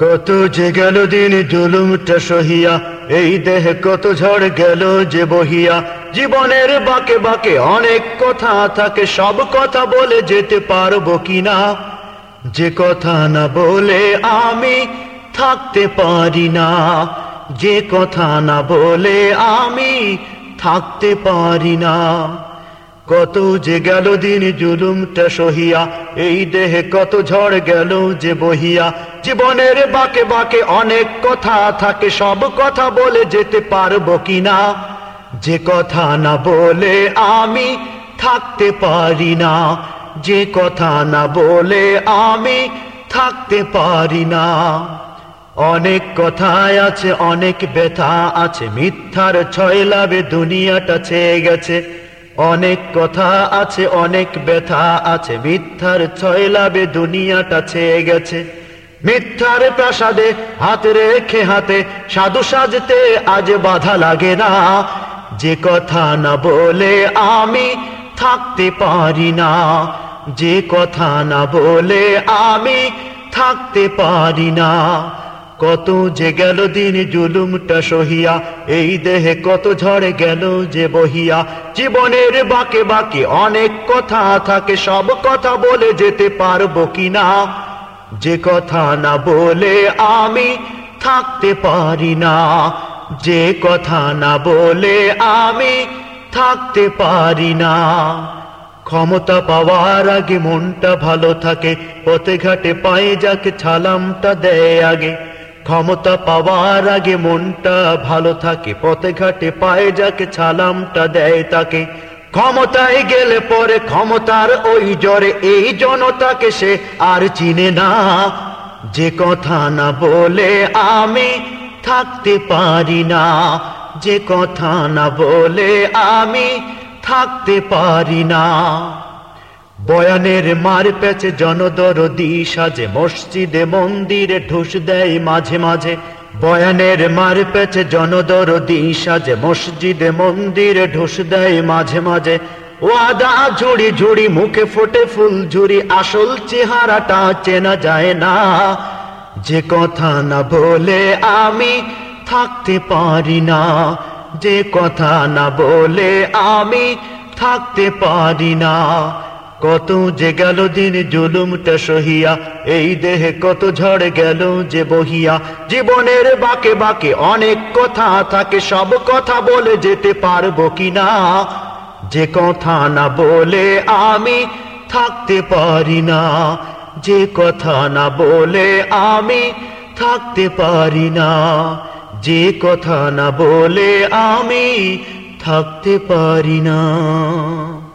কত যে গেল দিন জুলুমটা সহিয়া, এই দেহে কত ঝড় গেল যে বহিয়া। জীবনের বাকে বাকে অনেক কথা থাকে, সব কথা বলে যেতে পারব কিনা? যে কথা না বলে আমি থাকতে পারি না। যে কথা না বলে আমি থাকতে পারি না। কত যে গেল দিন জুলুমটা সহিয়া, এই দেহে কত ঝড় গেল যে বহিয়া। জীবনের বাকে বাকে অনেক কথা থাকে, সব কথা বলে যেতে পারব কিনা? যে কথা না বলে আমি থাকতে পারি না। যে কথা না বলে আমি থাকতে পারি না। অনেক কথায় আছে, অনেক ব্যথা আছে, মিথ্যার ছয় লাভে দুনিয়াটা ছেয়ে গেছে। অনেক কথা আছে, অনেক ব্যথা আছে, মিথ্যার ছয় লাভে দুনিয়াটা ছেয়ে গেছে। মিথ্যার প্রাসাদে হাত রেখে হাতে সাধু সাজতে আজ বাধা লাগে না। যে কথা না বলে আমি থাকতে পারি না। যে কথা না বলে আমি থাকতে পারি না। কত যে গেল দিন জুলুমটা সহিয়া, এই দেহে কত ঝড়ে গেল যে বহিয়া। জীবনের বাকে বাকে অনেক কথা থাকে, সব কথা বলে যেতে পারব কিনা? যে কথা না বলে আমি থাকতে পারি না। যে কথা না বলে আমি থাকতে পারি না। ক্ষমতা পাওয়ার আগে মনটা ভালো থাকে, পথে ঘাটে পায়ে যাকে, ছালামটা দেয় আগে। ক্ষমতা পাওয়ার আগে মনটা ভালো থাকে, পথে ঘাটে পায়ে যাকে ছালামটা দেয় তাকে। ক্ষমতায় গেলে পরে ক্ষমতার ওই জ্বরে এই জনতাকে সে আর চিনে না। যে কথা না বলে আমি থাকতে পারি না। যে কথা না বলে আমি থাকতে পারি না। বয়ানের মার পেছে জনদরদি সাজে, মসজিদে মন্দিরে ঠুস দেয় মাঝে মাঝে। বয়ানের মার পেছে জনদরদি সাজে, মসজিদে মন্দিরে ঢুস দেয় মাঝে মাঝে। ওয়াদা ঝুড়ি ঝুড়ি, মুখে ফোটে ফুল ঝুড়ি, আসল চেহারাটা চেনা যায় না। যে কথা না বলে আমি থাকতে পারি না। যে কথা না বলে আমি থাকতে পারি না। কত যে গেল দিন জুলুমটা সহিয়া, এই দেহে কত ঝড় গেল যে বহিয়া। জীবনের বাকে বাকে অনেক কথা থাকে, সব কথা বলে যেতে পারব কিনা? যে কথা না বলে আমি থাকতে পারি না। যে কথা না বলে আমি থাকতে পারি না। যে কথা না বলে আমি থাকতে পারি না।